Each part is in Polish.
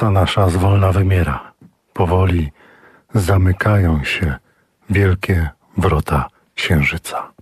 rasa nasza zwolna wymiera. Powoli zamykają się wielkie wrota księżyca.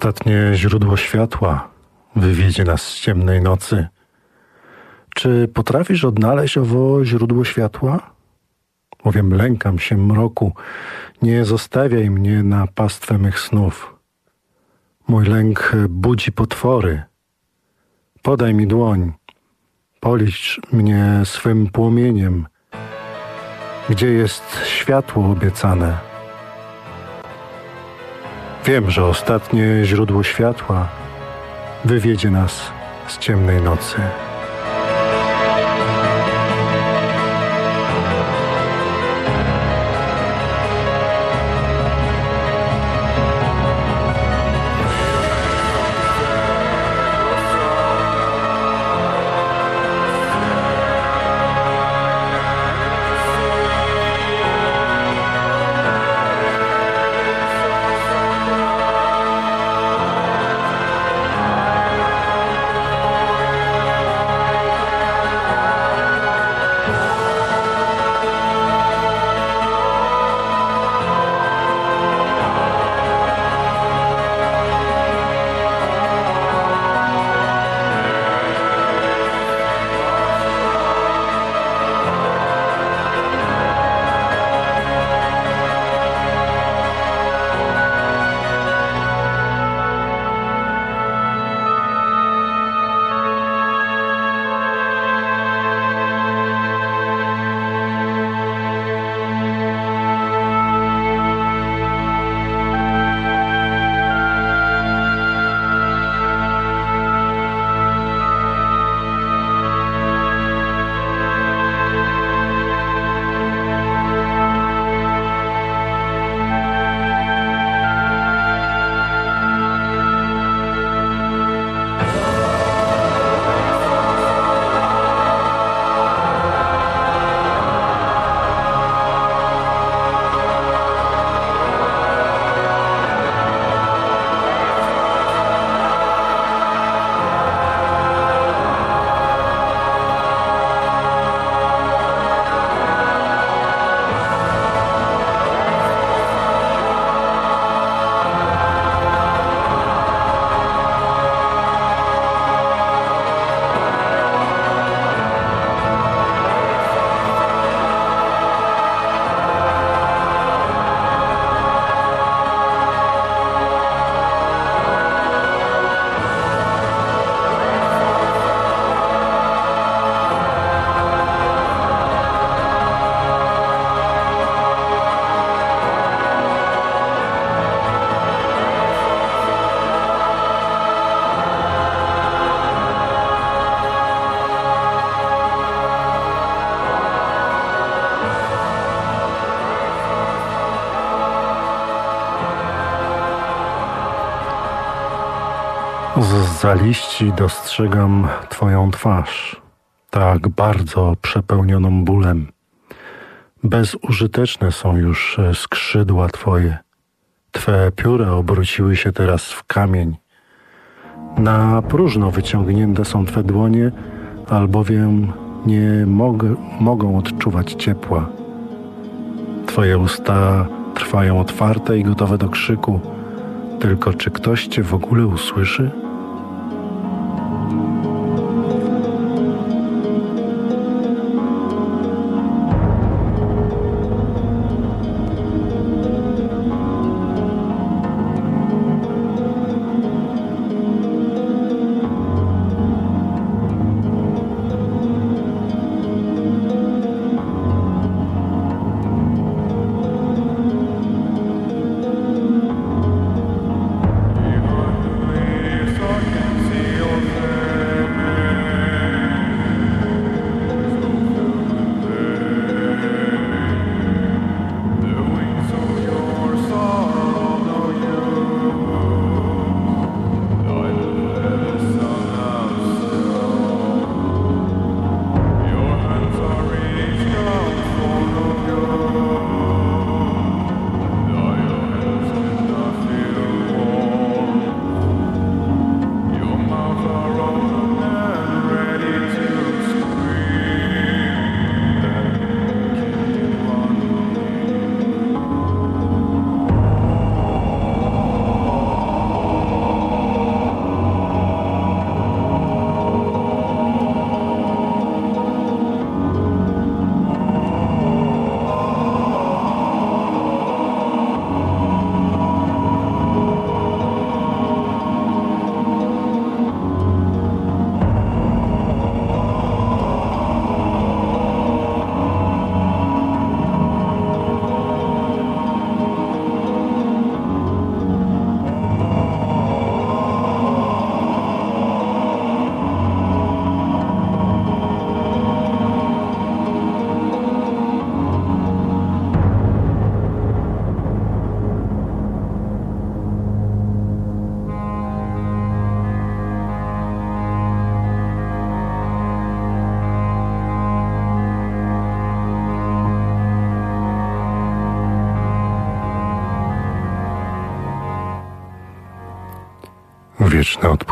Ostatnie źródło światła wywiedzie nas z ciemnej nocy. Czy potrafisz odnaleźć owo źródło światła? Bowiem lękam się mroku. Nie zostawiaj mnie na pastwę mych snów. Mój lęk budzi potwory. Podaj mi dłoń. Policz mnie swym płomieniem. Gdzie jest światło obiecane? Wiem, że ostatnie źródło światła wywiedzie nas z ciemnej nocy. Z zaliści dostrzegam Twoją twarz, tak bardzo przepełnioną bólem. Bezużyteczne są już skrzydła Twoje. Twe pióra obróciły się teraz w kamień. Na próżno wyciągnięte są Twe dłonie, albowiem nie mogę, mogą odczuwać ciepła. Twoje usta trwają otwarte i gotowe do krzyku, tylko czy ktoś Cię w ogóle usłyszy?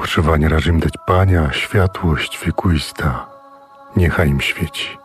Wieczne odpoczywanie raczy im dać Pania, światłość wiekuista, niechaj im świeci.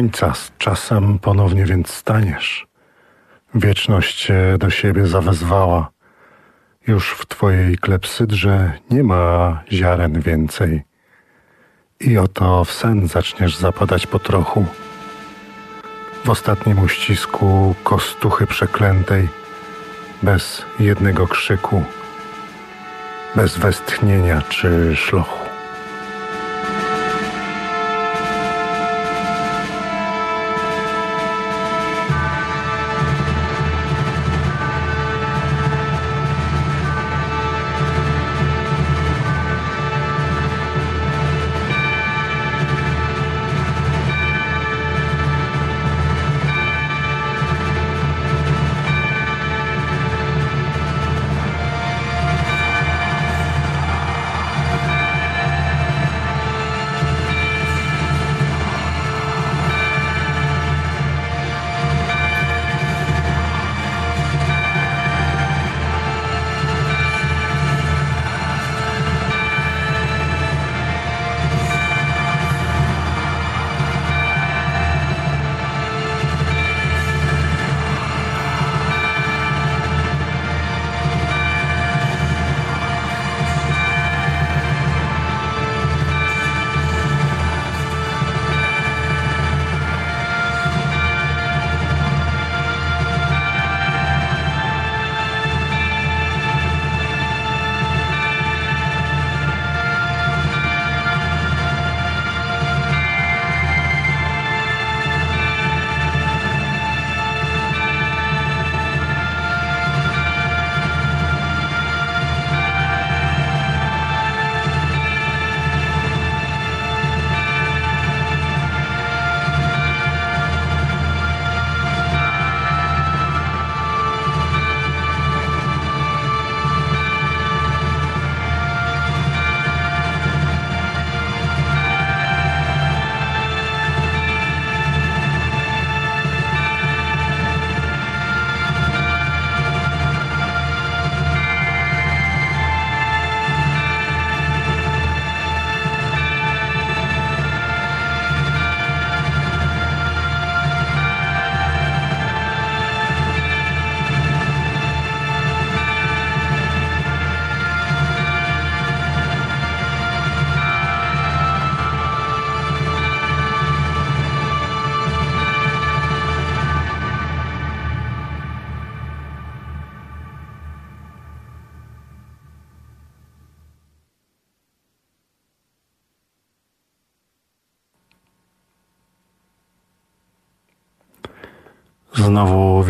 Tańca z czasem ponownie więc staniesz. Wieczność cię do siebie zawezwała. Już w twojej klepsydrze nie ma ziaren więcej. I oto w sen zaczniesz zapadać po trochu. W ostatnim uścisku kostuchy przeklętej, bez jednego krzyku, bez westchnienia czy szlochu.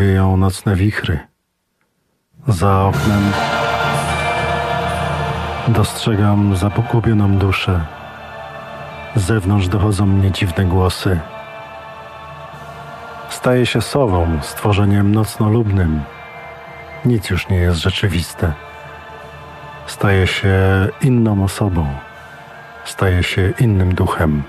Wieją nocne wichry. Za oknem dostrzegam zapogubioną duszę. Z zewnątrz dochodzą mnie dziwne głosy. Staję się sową, stworzeniem nocnolubnym. Nic już nie jest rzeczywiste. Staję się inną osobą. Staję się innym duchem.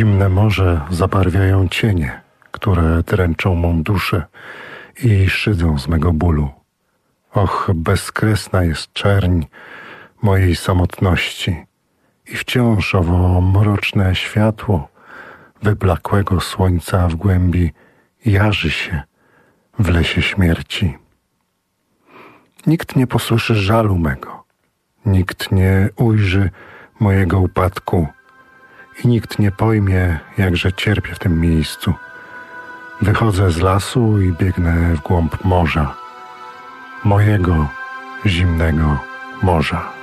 Zimne morze zabarwiają cienie, które dręczą mą duszę i szydzą z mego bólu. Och, bezkresna jest czerń mojej samotności i wciąż owo mroczne światło wyblakłego słońca w głębi jarzy się w lesie śmierci. Nikt nie posłyszy żalu mego, nikt nie ujrzy mojego upadku i nikt nie pojmie, jakże cierpię w tym miejscu. Wychodzę z lasu i biegnę w głąb morza, mojego zimnego morza.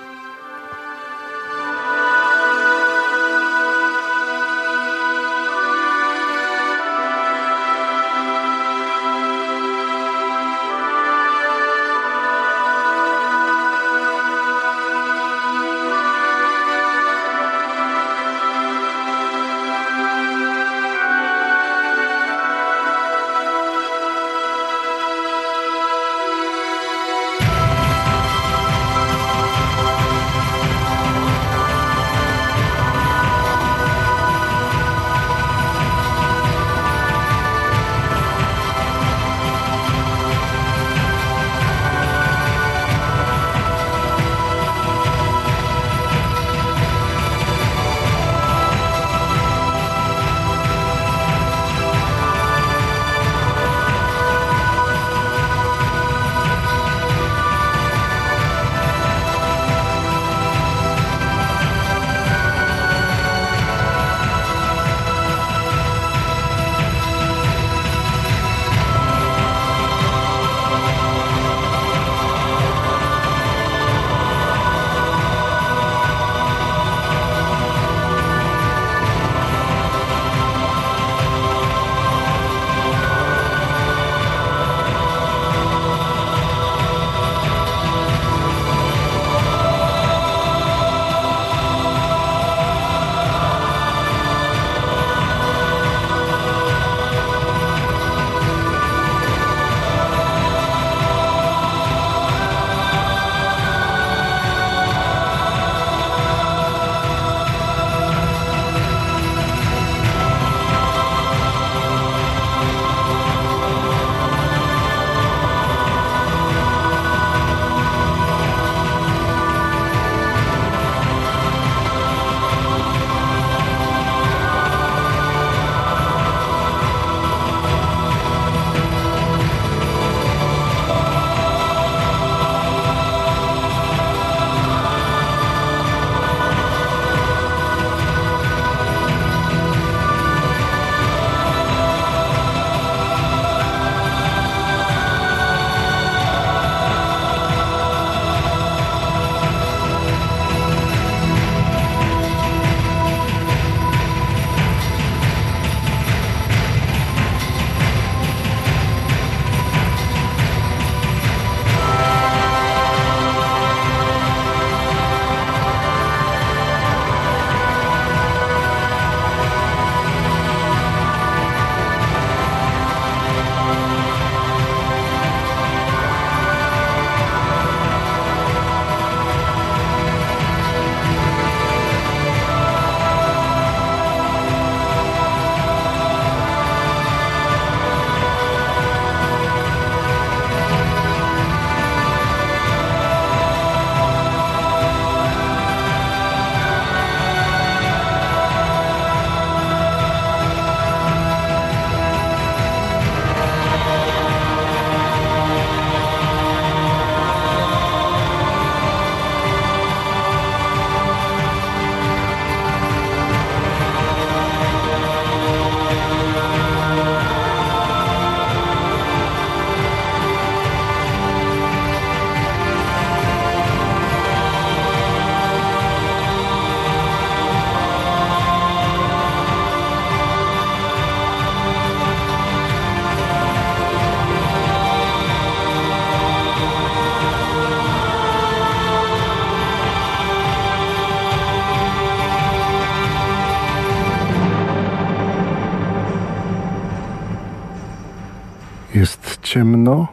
Ciemno,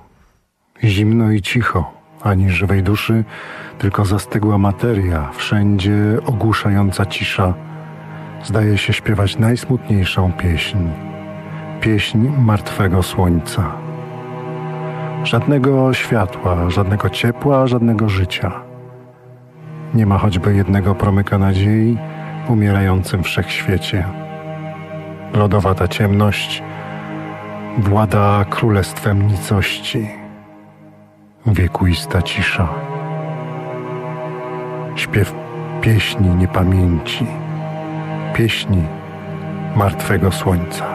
zimno i cicho, ani żywej duszy, tylko zastygła materia, wszędzie ogłuszająca cisza, zdaje się śpiewać najsmutniejszą pieśń pieśń martwego słońca. Żadnego światła, żadnego ciepła, żadnego życia. Nie ma choćby jednego promyka nadziei w umierającym wszechświecie. Lodowata ciemność włada królestwem nicości. Wiekuista cisza. Śpiew pieśni niepamięci, pieśni martwego słońca.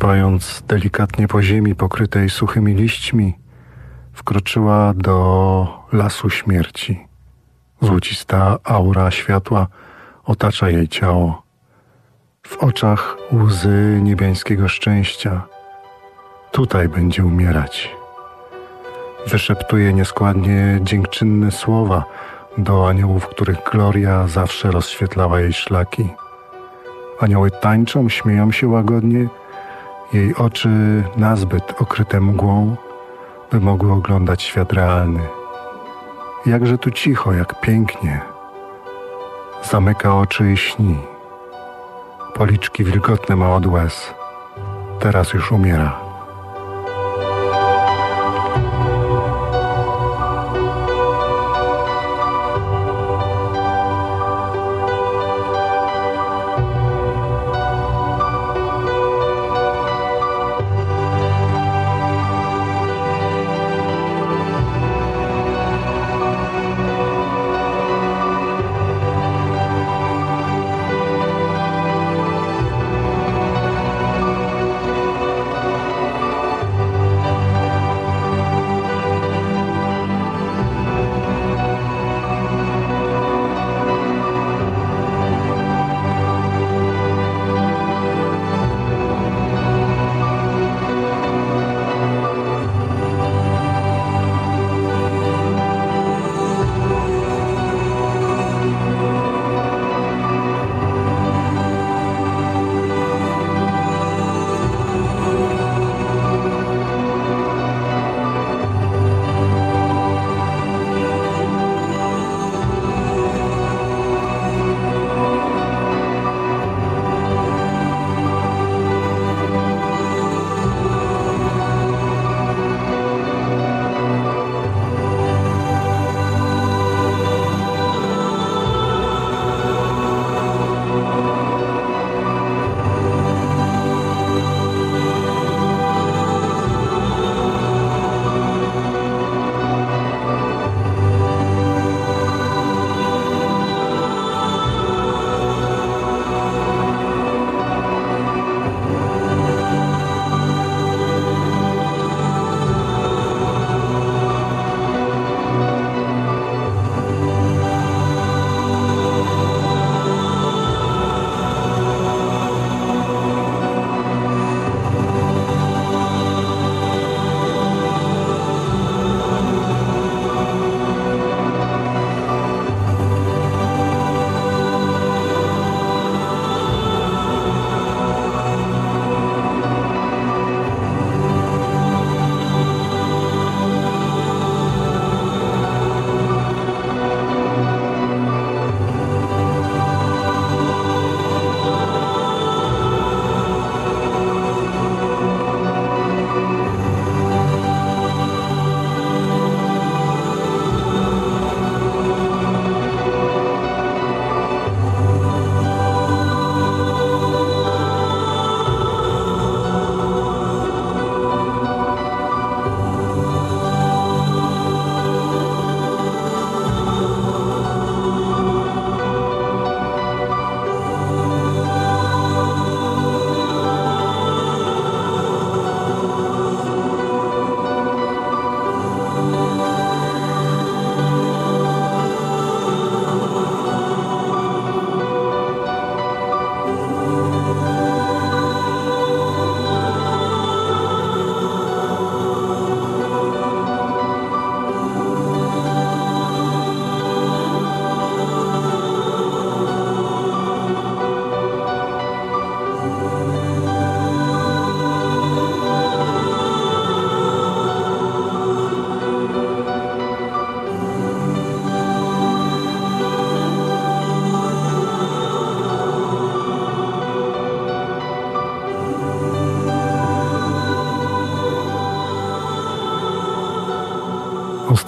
Stąpając delikatnie po ziemi pokrytej suchymi liśćmi, wkroczyła do lasu śmierci. Złocista aura światła otacza jej ciało. W oczach łzy niebiańskiego szczęścia. Tutaj będzie umierać. Wyszeptuje nieskładnie dziękczynne słowa do aniołów, których gloria zawsze rozświetlała jej szlaki. Anioły tańczą, śmieją się łagodnie jej oczy nazbyt okryte mgłą, by mogły oglądać świat realny. Jakże tu cicho, jak pięknie. Zamyka oczy i śni. Policzki wilgotne ma od łez. Teraz już umiera.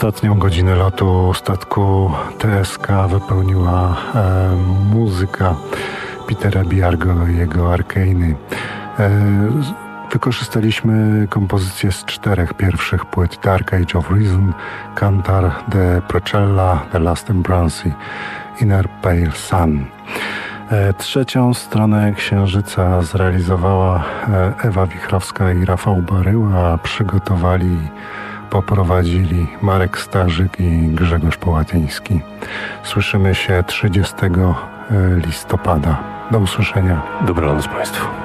Ostatnią godzinę lotu statku TSK wypełniła e, muzyka Petera Biargo i jego Arkeiny. E, wykorzystaliśmy kompozycje z czterech pierwszych płyt Dark Age of Reason, Cantar, The Procella, The Last Embrace i Inner Pale Sun. E, trzecią stronę Księżyca zrealizowała e, Ewa Wichrowska i Rafał Baryła, przygotowali poprowadzili Marek Starzyk i Grzegorz Połatyński. Słyszymy się 30 e, listopada. Do usłyszenia. Dobranoc Państwu.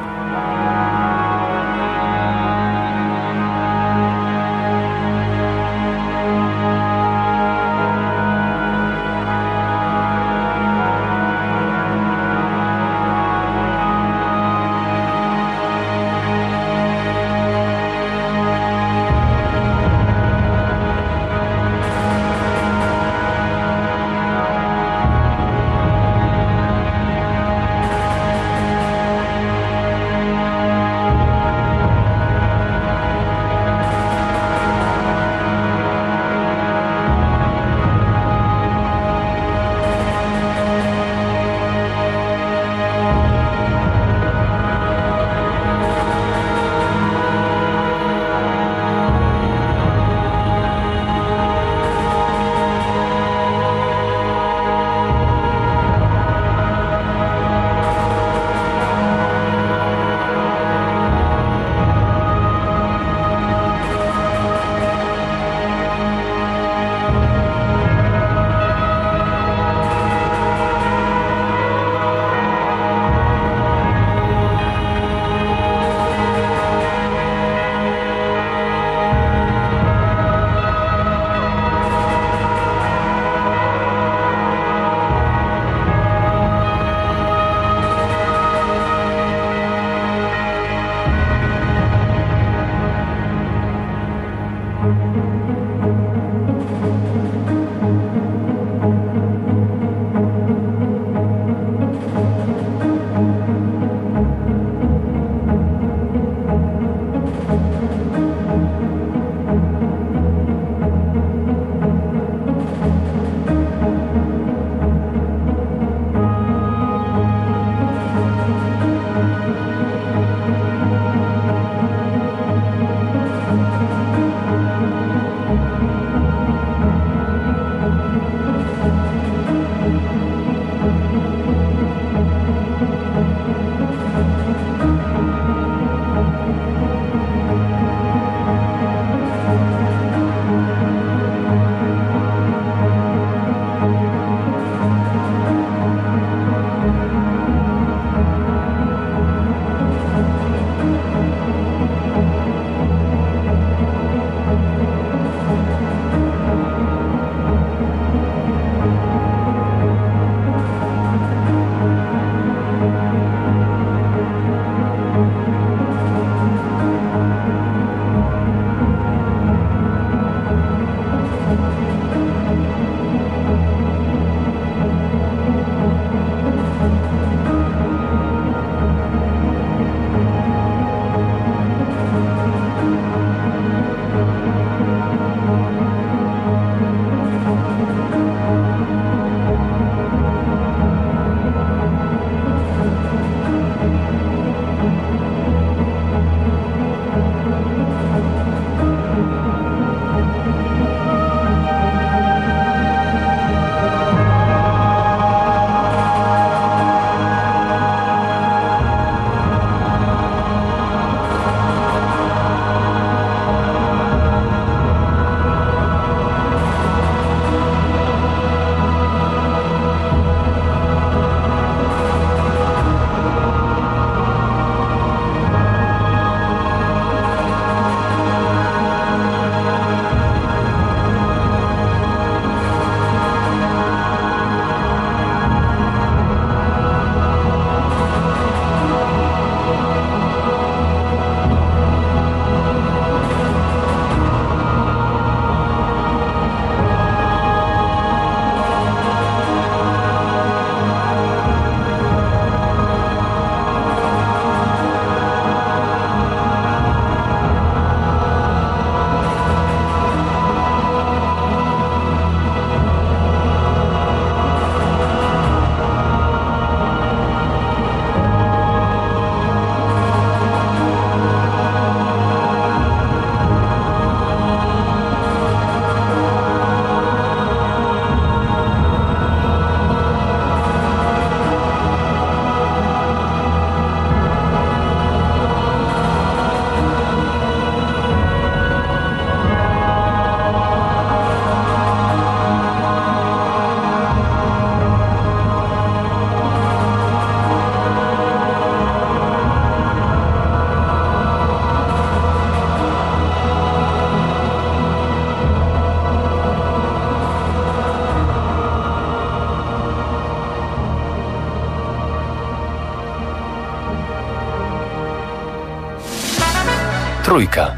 Trójka.